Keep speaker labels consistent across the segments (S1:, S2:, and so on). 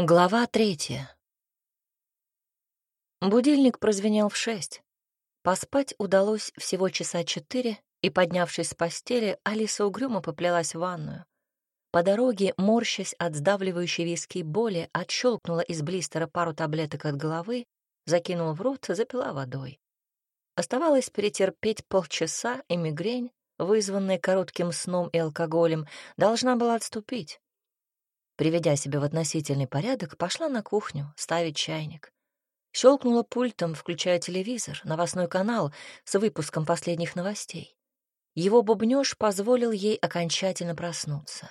S1: Глава третья. Будильник прозвенел в шесть. Поспать удалось всего часа четыре, и, поднявшись с постели, Алиса угрюмо поплелась в ванную. По дороге, морщась от сдавливающей виски боли, отщелкнула из блистера пару таблеток от головы, закинула в рот запила водой. Оставалось перетерпеть полчаса, и мигрень, вызванная коротким сном и алкоголем, должна была отступить. Приведя себя в относительный порядок, пошла на кухню ставить чайник. Щелкнула пультом, включая телевизор, новостной канал с выпуском последних новостей. Его бубнёж позволил ей окончательно проснуться.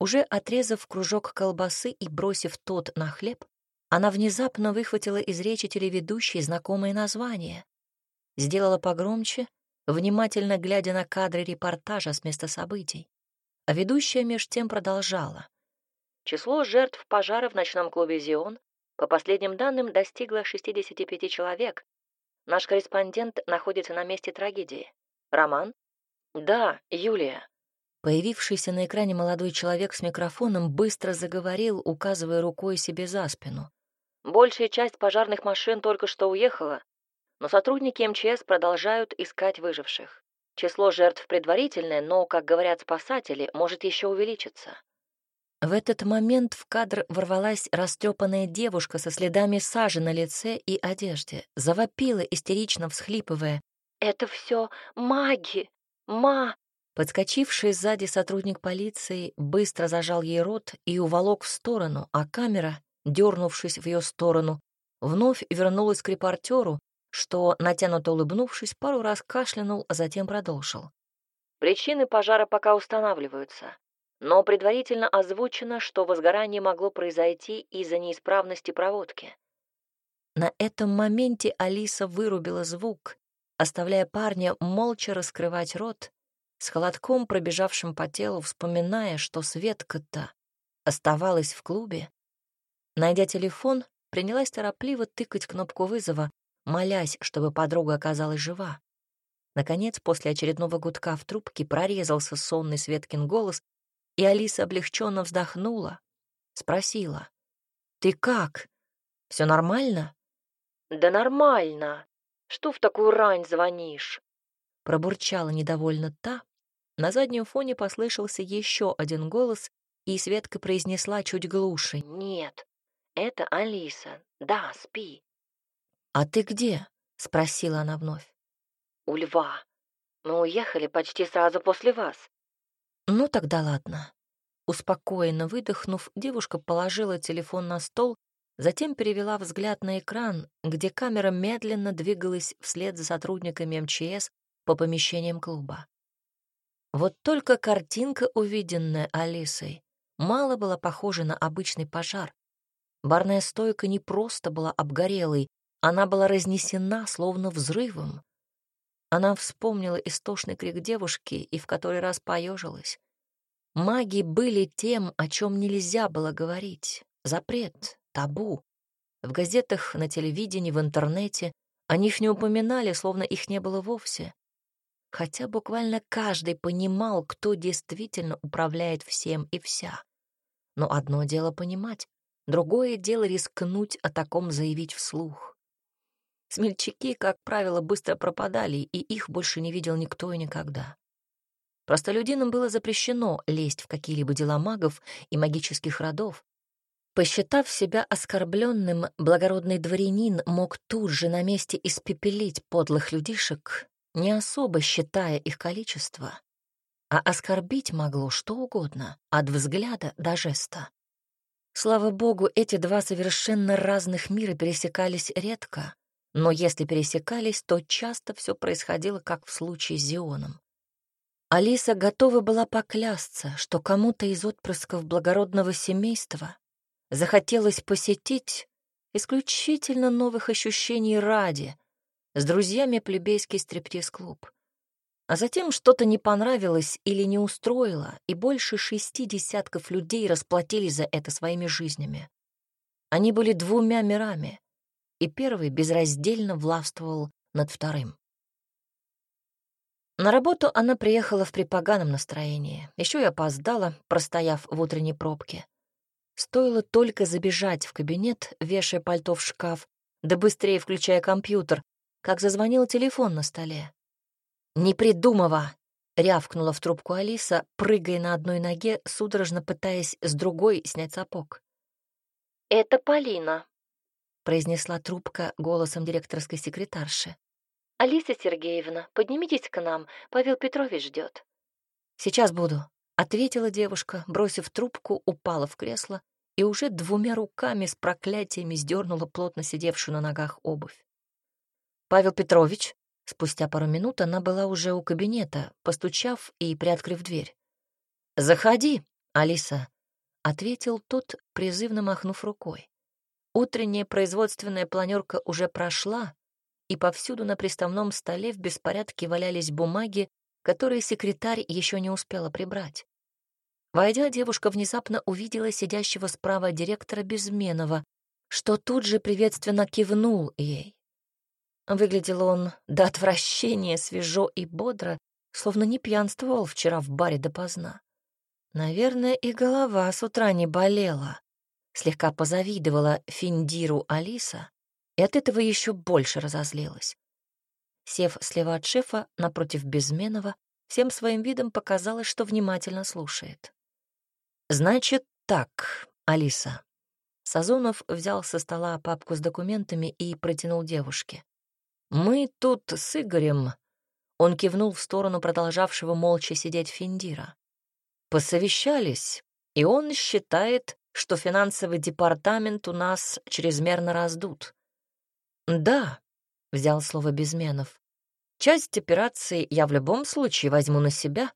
S1: Уже отрезав кружок колбасы и бросив тот на хлеб, она внезапно выхватила из речи телеведущей знакомое название. Сделала погромче, внимательно глядя на кадры репортажа с места событий. А ведущая меж тем продолжала. Число жертв пожара в ночном клубе «Зион» по последним данным достигло 65 человек. Наш корреспондент находится на месте трагедии. Роман? Да, Юлия. Появившийся на экране молодой человек с микрофоном быстро заговорил, указывая рукой себе за спину. Большая часть пожарных машин только что уехала, но сотрудники МЧС продолжают искать выживших. Число жертв предварительное, но, как говорят спасатели, может еще увеличиться. В этот момент в кадр ворвалась растрепанная девушка со следами сажи на лице и одежде, завопила, истерично всхлипывая. «Это все маги! Ма!» Подскочивший сзади сотрудник полиции быстро зажал ей рот и уволок в сторону, а камера, дернувшись в ее сторону, вновь вернулась к репортеру, что, натянуто улыбнувшись, пару раз кашлянул, а затем продолжил. «Причины пожара пока устанавливаются но предварительно озвучено, что возгорание могло произойти из-за неисправности проводки. На этом моменте Алиса вырубила звук, оставляя парня молча раскрывать рот, с холодком, пробежавшим по телу, вспоминая, что Светка-то оставалась в клубе. Найдя телефон, принялась торопливо тыкать кнопку вызова, молясь, чтобы подруга оказалась жива. Наконец, после очередного гудка в трубке прорезался сонный Светкин голос, и Алиса облегченно вздохнула, спросила. «Ты как? Все нормально?» «Да нормально. Что в такую рань звонишь?» Пробурчала недовольно та. На заднем фоне послышался еще один голос, и Светка произнесла чуть глуше. «Нет, это Алиса. Да, спи». «А ты где?» — спросила она вновь. «У льва. Мы уехали почти сразу после вас. «Ну тогда ладно». Успокоенно выдохнув, девушка положила телефон на стол, затем перевела взгляд на экран, где камера медленно двигалась вслед за сотрудниками МЧС по помещениям клуба. Вот только картинка, увиденная Алисой, мало была похожа на обычный пожар. Барная стойка не просто была обгорелой, она была разнесена, словно взрывом. Она вспомнила истошный крик девушки и в который раз поежилась. Маги были тем, о чем нельзя было говорить. Запрет, табу. В газетах, на телевидении, в интернете о них не упоминали, словно их не было вовсе. Хотя буквально каждый понимал, кто действительно управляет всем и вся. Но одно дело понимать, другое дело рискнуть о таком заявить вслух. Смельчаки, как правило, быстро пропадали, и их больше не видел никто и никогда. Простолюдинам было запрещено лезть в какие-либо дела магов и магических родов. Посчитав себя оскорбленным, благородный дворянин мог тут же на месте испепелить подлых людишек, не особо считая их количество. А оскорбить могло что угодно, от взгляда до жеста. Слава богу, эти два совершенно разных мира пересекались редко, но если пересекались, то часто все происходило, как в случае с Зионом. Алиса готова была поклясться, что кому-то из отпрысков благородного семейства захотелось посетить исключительно новых ощущений ради с друзьями плебейский стриптиз-клуб. А затем что-то не понравилось или не устроило, и больше шести десятков людей расплатились за это своими жизнями. Они были двумя мирами, и первый безраздельно властвовал над вторым. На работу она приехала в припоганом настроении. Еще и опоздала, простояв в утренней пробке. Стоило только забежать в кабинет, вешая пальто в шкаф, да быстрее включая компьютер, как зазвонил телефон на столе. «Не придумывая!» — рявкнула в трубку Алиса, прыгая на одной ноге, судорожно пытаясь с другой снять сапог. «Это Полина», — произнесла трубка голосом директорской секретарши. «Алиса Сергеевна, поднимитесь к нам, Павел Петрович ждет». «Сейчас буду», — ответила девушка, бросив трубку, упала в кресло и уже двумя руками с проклятиями сдернула плотно сидевшую на ногах обувь. «Павел Петрович», Спустя пару минут она была уже у кабинета, постучав и приоткрыв дверь. «Заходи, Алиса», — ответил тот, призывно махнув рукой. Утренняя производственная планерка уже прошла, и повсюду на приставном столе в беспорядке валялись бумаги, которые секретарь еще не успела прибрать. Войдя, девушка внезапно увидела сидящего справа директора Безменова, что тут же приветственно кивнул ей. Выглядел он до отвращения свежо и бодро, словно не пьянствовал вчера в баре допоздна. Наверное, и голова с утра не болела. Слегка позавидовала Финдиру Алиса и от этого еще больше разозлилась. Сев слева от шефа, напротив Безменова, всем своим видом показалось, что внимательно слушает. «Значит так, Алиса». Сазонов взял со стола папку с документами и протянул девушке. «Мы тут с Игорем...» Он кивнул в сторону продолжавшего молча сидеть Финдира. «Посовещались, и он считает, что финансовый департамент у нас чрезмерно раздут». «Да», — взял слово Безменов, «часть операции я в любом случае возьму на себя,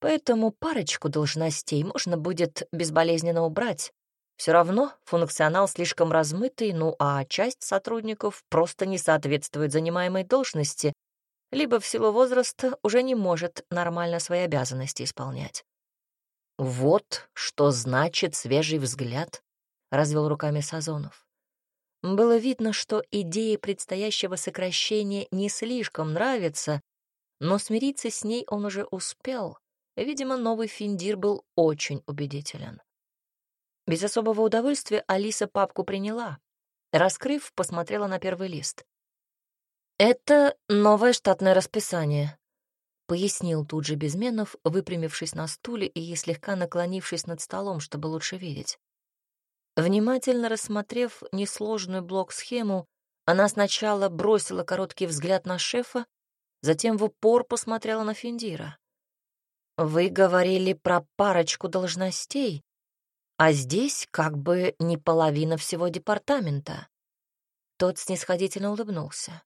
S1: поэтому парочку должностей можно будет безболезненно убрать, все равно функционал слишком размытый, ну а часть сотрудников просто не соответствует занимаемой должности, либо в силу возраста уже не может нормально свои обязанности исполнять. «Вот что значит свежий взгляд», — развел руками Сазонов. Было видно, что идея предстоящего сокращения не слишком нравится, но смириться с ней он уже успел. Видимо, новый финдир был очень убедителен. Без особого удовольствия Алиса папку приняла. Раскрыв, посмотрела на первый лист. «Это новое штатное расписание», — пояснил тут же Безменов, выпрямившись на стуле и слегка наклонившись над столом, чтобы лучше видеть. Внимательно рассмотрев несложную блок-схему, она сначала бросила короткий взгляд на шефа, затем в упор посмотрела на Финдира. «Вы говорили про парочку должностей, а здесь как бы не половина всего департамента. Тот снисходительно улыбнулся.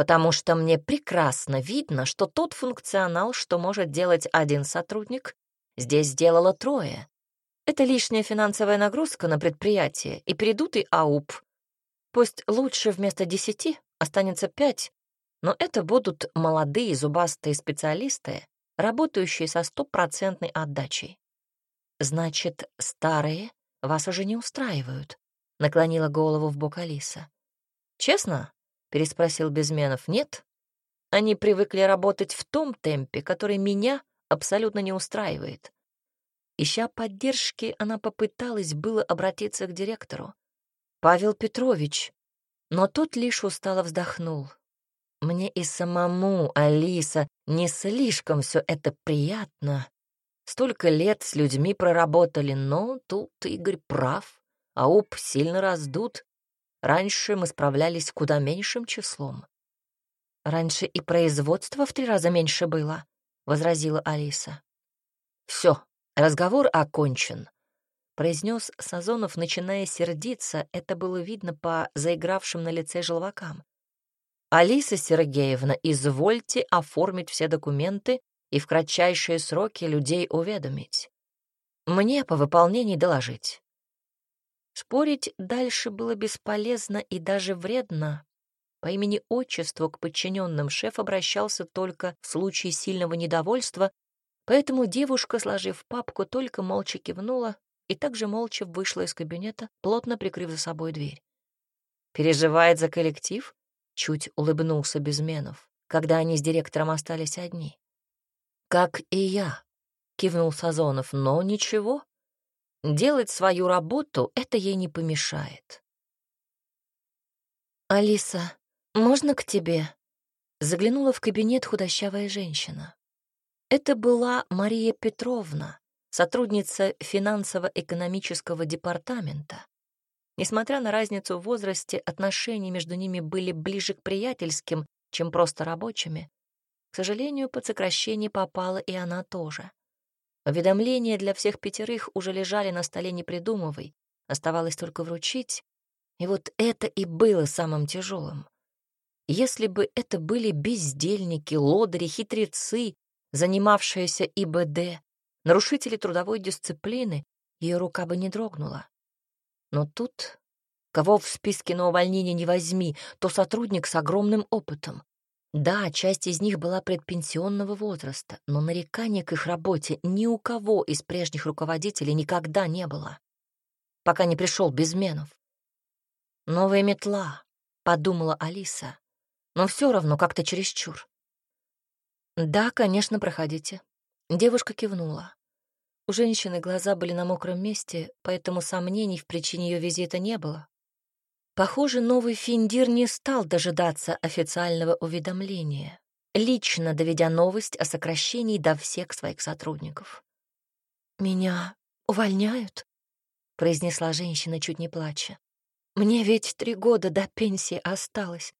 S1: Потому что мне прекрасно видно, что тот функционал, что может делать один сотрудник, здесь сделало трое. Это лишняя финансовая нагрузка на предприятие и передутый АУП. Пусть лучше вместо десяти останется пять, но это будут молодые зубастые специалисты, работающие со стопроцентной отдачей. «Значит, старые вас уже не устраивают?» — наклонила голову в бок Алиса. «Честно?» — переспросил Безменов. «Нет. Они привыкли работать в том темпе, который меня абсолютно не устраивает». Ища поддержки, она попыталась было обратиться к директору. «Павел Петрович», но тот лишь устало вздохнул. «Мне и самому, Алиса, не слишком все это приятно, Столько лет с людьми проработали, но тут Игорь прав. а АУП сильно раздут. Раньше мы справлялись куда меньшим числом. «Раньше и производство в три раза меньше было», — возразила Алиса. «Все, разговор окончен», — произнес Сазонов, начиная сердиться, это было видно по заигравшим на лице желвакам. «Алиса Сергеевна, извольте оформить все документы и в кратчайшие сроки людей уведомить. Мне по выполнении доложить. Спорить дальше было бесполезно и даже вредно. По имени-отчеству к подчиненным шеф обращался только в случае сильного недовольства, поэтому девушка, сложив папку, только молча кивнула и также молча вышла из кабинета, плотно прикрыв за собой дверь. «Переживает за коллектив?» — чуть улыбнулся Безменов, когда они с директором остались одни. «Как и я», — кивнул Сазонов, — «но ничего. Делать свою работу — это ей не помешает. «Алиса, можно к тебе?» Заглянула в кабинет худощавая женщина. Это была Мария Петровна, сотрудница финансово-экономического департамента. Несмотря на разницу в возрасте, отношения между ними были ближе к приятельским, чем просто рабочими. К сожалению, под сокращение попала и она тоже. Уведомления для всех пятерых уже лежали на столе непридумывай, оставалось только вручить, и вот это и было самым тяжелым. Если бы это были бездельники, лодыри, хитрецы, занимавшиеся ИБД, нарушители трудовой дисциплины, ее рука бы не дрогнула. Но тут, кого в списке на увольнение не возьми, то сотрудник с огромным опытом. Да, часть из них была предпенсионного возраста, но нареканий к их работе ни у кого из прежних руководителей никогда не было, пока не пришел Безменов. «Новая метла», — подумала Алиса, но все равно как-то чересчур. «Да, конечно, проходите». Девушка кивнула. У женщины глаза были на мокром месте, поэтому сомнений в причине ее визита не было. Похоже, новый Финдир не стал дожидаться официального уведомления, лично доведя новость о сокращении до всех своих сотрудников. «Меня увольняют?» — произнесла женщина, чуть не плача. «Мне ведь три года до пенсии осталось.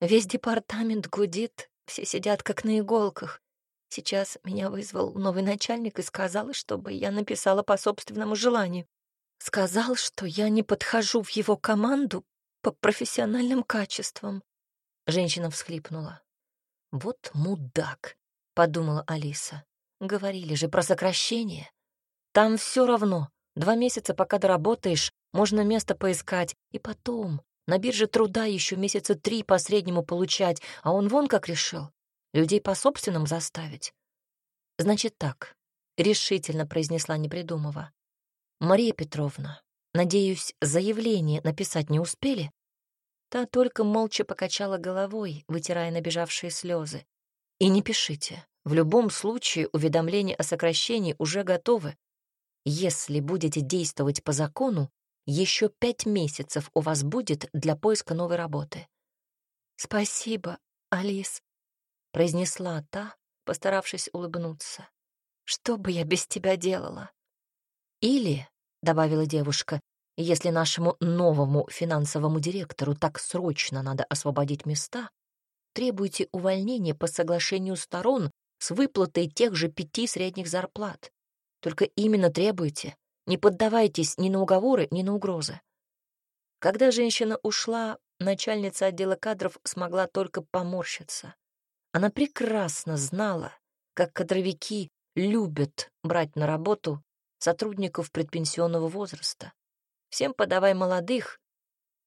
S1: Весь департамент гудит, все сидят как на иголках. Сейчас меня вызвал новый начальник и сказал, чтобы я написала по собственному желанию. Сказал, что я не подхожу в его команду по профессиональным качествам. Женщина всхлипнула. «Вот мудак», — подумала Алиса. «Говорили же про сокращение. Там все равно. Два месяца, пока доработаешь, можно место поискать. И потом, на бирже труда еще месяца три по среднему получать, а он вон как решил. Людей по собственным заставить. Значит так, — решительно произнесла Непридумова. «Мария Петровна, надеюсь, заявление написать не успели?» Та только молча покачала головой, вытирая набежавшие слезы. «И не пишите. В любом случае уведомления о сокращении уже готовы. Если будете действовать по закону, еще пять месяцев у вас будет для поиска новой работы». «Спасибо, Алис», — произнесла та, постаравшись улыбнуться. «Что бы я без тебя делала?» «Или», — добавила девушка, «если нашему новому финансовому директору так срочно надо освободить места, требуйте увольнения по соглашению сторон с выплатой тех же пяти средних зарплат. Только именно требуйте, не поддавайтесь ни на уговоры, ни на угрозы». Когда женщина ушла, начальница отдела кадров смогла только поморщиться. Она прекрасно знала, как кадровики любят брать на работу сотрудников предпенсионного возраста. Всем подавай молодых.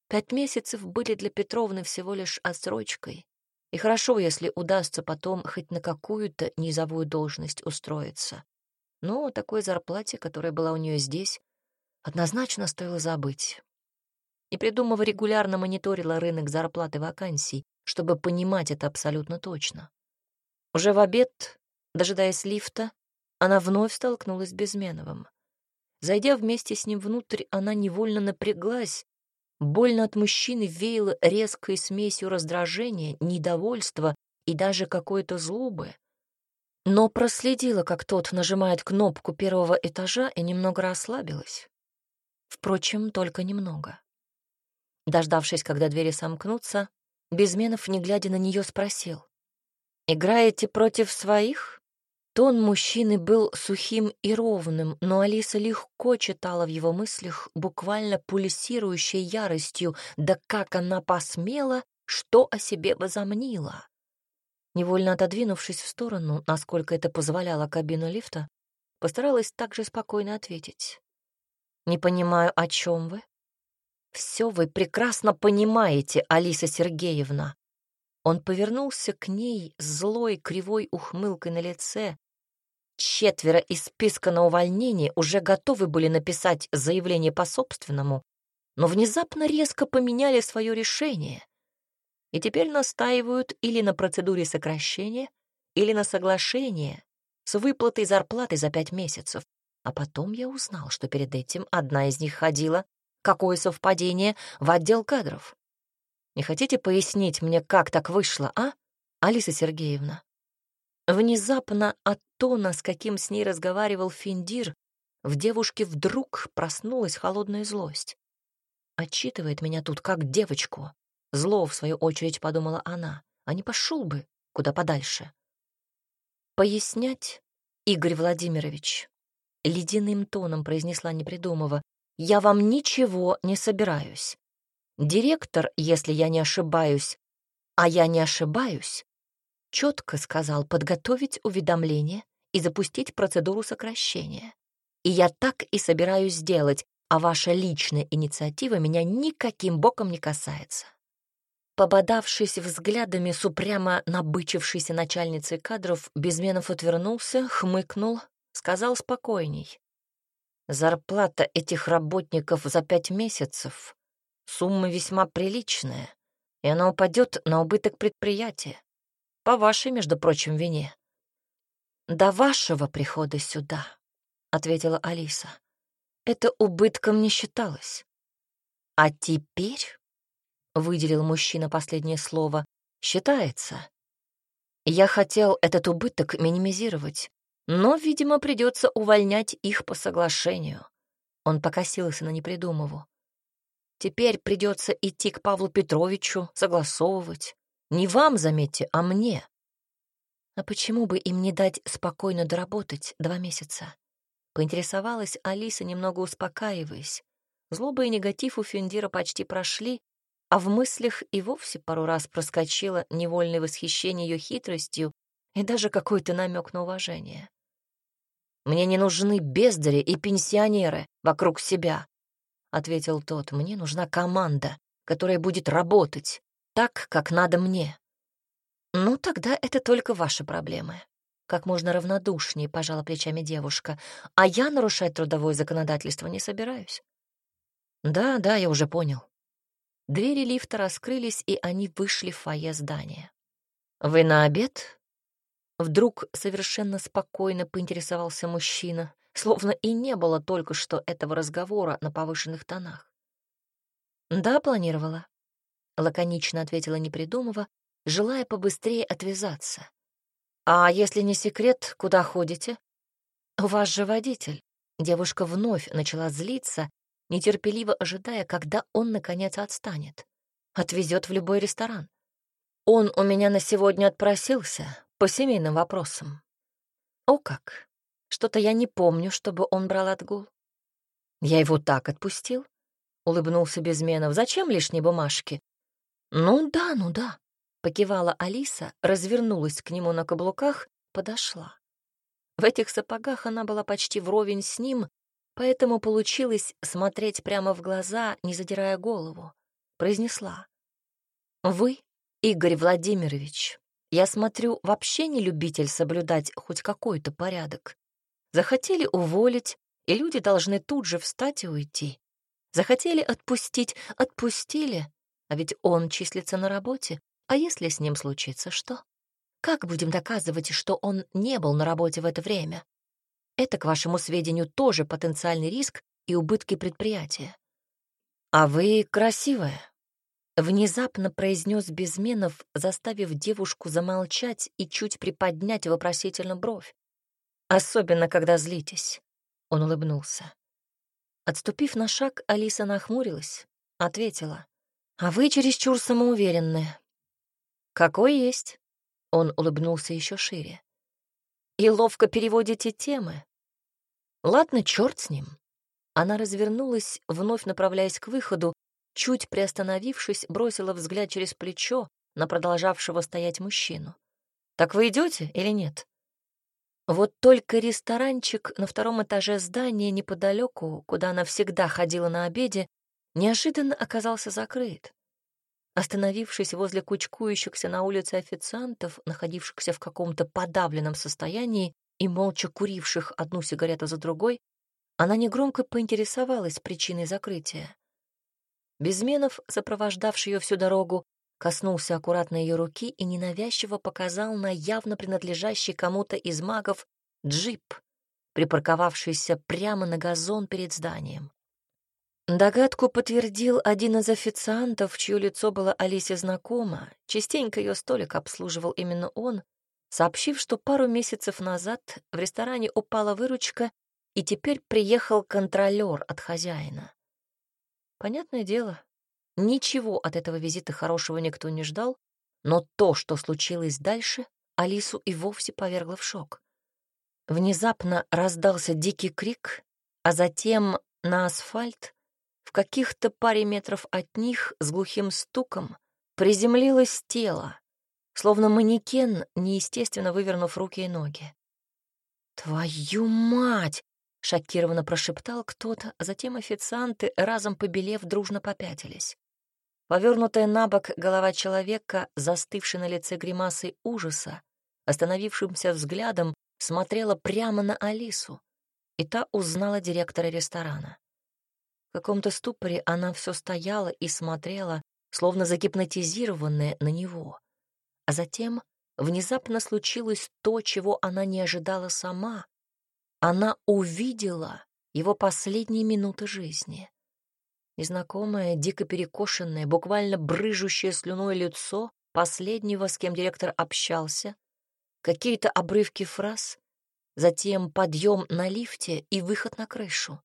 S1: Пять месяцев были для Петровны всего лишь отсрочкой. И хорошо, если удастся потом хоть на какую-то низовую должность устроиться. Но о такой зарплате, которая была у нее здесь, однозначно стоило забыть. И придумав регулярно мониторила рынок зарплаты вакансий, чтобы понимать это абсолютно точно. Уже в обед, дожидаясь лифта, она вновь столкнулась с Безменовым. Зайдя вместе с ним внутрь, она невольно напряглась. Больно от мужчины веяло резкой смесью раздражения, недовольства и даже какой-то злобы. Но проследила, как тот нажимает кнопку первого этажа и немного расслабилась. Впрочем, только немного. Дождавшись, когда двери сомкнутся, Безменов, не глядя на нее, спросил. «Играете против своих?» Тон мужчины был сухим и ровным, но Алиса легко читала в его мыслях, буквально пульсирующей яростью, да как она посмела, что о себе возомнила. Невольно отодвинувшись в сторону, насколько это позволяла кабина лифта, постаралась также спокойно ответить. «Не понимаю, о чем вы?» «Все вы прекрасно понимаете, Алиса Сергеевна». Он повернулся к ней злой кривой ухмылкой на лице. Четверо из списка на увольнение уже готовы были написать заявление по собственному, но внезапно резко поменяли свое решение и теперь настаивают или на процедуре сокращения, или на соглашении с выплатой зарплаты за пять месяцев. А потом я узнал, что перед этим одна из них ходила, какое совпадение, в отдел кадров. Не хотите пояснить мне, как так вышло, а, Алиса Сергеевна? Внезапно от тона, с каким с ней разговаривал Финдир, в девушке вдруг проснулась холодная злость. Отчитывает меня тут как девочку. Зло, в свою очередь, подумала она, а не пошел бы куда подальше. Пояснять, Игорь Владимирович, ледяным тоном произнесла непридумова, я вам ничего не собираюсь. Директор, если я не ошибаюсь, а я не ошибаюсь, четко сказал подготовить уведомление и запустить процедуру сокращения. И я так и собираюсь сделать, а ваша личная инициатива меня никаким боком не касается. Пободавшись взглядами с упрямо набычившейся начальницей кадров, Безменов отвернулся, хмыкнул, сказал спокойней. «Зарплата этих работников за пять месяцев — сумма весьма приличная, и она упадет на убыток предприятия. По вашей, между прочим, вине». «До вашего прихода сюда», — ответила Алиса, — «это убытком не считалось. А теперь...» — выделил мужчина последнее слово, — «считается. Я хотел этот убыток минимизировать, но, видимо, придется увольнять их по соглашению». Он покосился на Непридумову. «Теперь придется идти к Павлу Петровичу, согласовывать. Не вам, заметьте, а мне». «А почему бы им не дать спокойно доработать два месяца?» Поинтересовалась Алиса, немного успокаиваясь. Злоба и негатив у Финдира почти прошли, а в мыслях и вовсе пару раз проскочило невольное восхищение ее хитростью и даже какой-то намек на уважение. «Мне не нужны бездари и пенсионеры вокруг себя», — ответил тот. «Мне нужна команда, которая будет работать так, как надо мне». «Ну, тогда это только ваши проблемы», — как можно равнодушнее пожала плечами девушка. «А я нарушать трудовое законодательство не собираюсь». «Да, да, я уже понял», Двери лифта раскрылись, и они вышли в фойе здания. «Вы на обед?» Вдруг совершенно спокойно поинтересовался мужчина, словно и не было только что этого разговора на повышенных тонах. «Да, планировала», — лаконично ответила Непридумова, желая побыстрее отвязаться. «А если не секрет, куда ходите?» «У вас же водитель». Девушка вновь начала злиться, нетерпеливо ожидая, когда он, наконец, отстанет. Отвезет в любой ресторан. Он у меня на сегодня отпросился по семейным вопросам. О как! Что-то я не помню, чтобы он брал отгул. Я его так отпустил, — улыбнулся Безменов. Зачем лишние бумажки? Ну да, ну да, — покивала Алиса, развернулась к нему на каблуках, подошла. В этих сапогах она была почти вровень с ним, Поэтому получилось смотреть прямо в глаза, не задирая голову. Произнесла. «Вы, Игорь Владимирович, я смотрю, вообще не любитель соблюдать хоть какой-то порядок. Захотели уволить, и люди должны тут же встать и уйти. Захотели отпустить — отпустили, а ведь он числится на работе. А если с ним случится что? Как будем доказывать, что он не был на работе в это время? Это, к вашему сведению, тоже потенциальный риск и убытки предприятия. А вы красивая, внезапно произнес Безменов, заставив девушку замолчать и чуть приподнять вопросительно бровь. Особенно, когда злитесь. Он улыбнулся. Отступив на шаг, Алиса нахмурилась, ответила. «А вы чересчур самоуверенная». «Какой есть?» Он улыбнулся еще шире и ловко переводите темы. Ладно, черт с ним. Она развернулась, вновь направляясь к выходу, чуть приостановившись, бросила взгляд через плечо на продолжавшего стоять мужчину. «Так вы идете или нет?» Вот только ресторанчик на втором этаже здания неподалеку, куда она всегда ходила на обеде, неожиданно оказался закрыт. Остановившись возле кучкующихся на улице официантов, находившихся в каком-то подавленном состоянии и молча куривших одну сигарету за другой, она негромко поинтересовалась причиной закрытия. Безменов, сопровождавший ее всю дорогу, коснулся аккуратно ее руки и ненавязчиво показал на явно принадлежащий кому-то из магов джип, припарковавшийся прямо на газон перед зданием. Догадку подтвердил один из официантов, чье лицо было Алисе знакомо. Частенько ее столик обслуживал именно он, сообщив, что пару месяцев назад в ресторане упала выручка, и теперь приехал контролер от хозяина. Понятное дело, ничего от этого визита хорошего никто не ждал, но то, что случилось дальше, Алису и вовсе повергло в шок. Внезапно раздался дикий крик, а затем на асфальт, в каких-то паре метров от них, с глухим стуком, приземлилось тело, словно манекен, неестественно вывернув руки и ноги. «Твою мать!» — шокированно прошептал кто-то, а затем официанты, разом побелев, дружно попятились. Повернутая на бок голова человека, застывший на лице гримасой ужаса, остановившимся взглядом, смотрела прямо на Алису, и та узнала директора ресторана. В каком-то ступоре она все стояла и смотрела, словно загипнотизированная на него. А затем внезапно случилось то, чего она не ожидала сама. Она увидела его последние минуты жизни. Незнакомое, дико перекошенное, буквально брыжущее слюной лицо последнего, с кем директор общался, какие-то обрывки фраз, затем подъем на лифте и выход на крышу.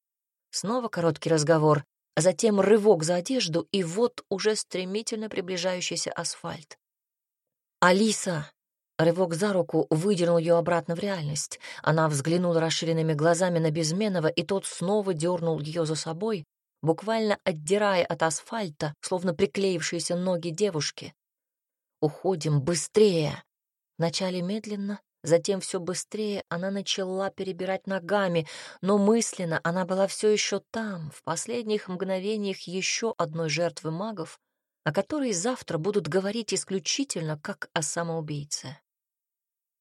S1: Снова короткий разговор, а затем рывок за одежду, и вот уже стремительно приближающийся асфальт. «Алиса!» Рывок за руку выдернул ее обратно в реальность. Она взглянула расширенными глазами на Безменова, и тот снова дернул ее за собой, буквально отдирая от асфальта, словно приклеившиеся ноги девушки. «Уходим быстрее!» Вначале медленно, затем все быстрее она начала перебирать ногами, но мысленно она была все еще там, в последних мгновениях еще одной жертвы магов, о которой завтра будут говорить исключительно как о самоубийце.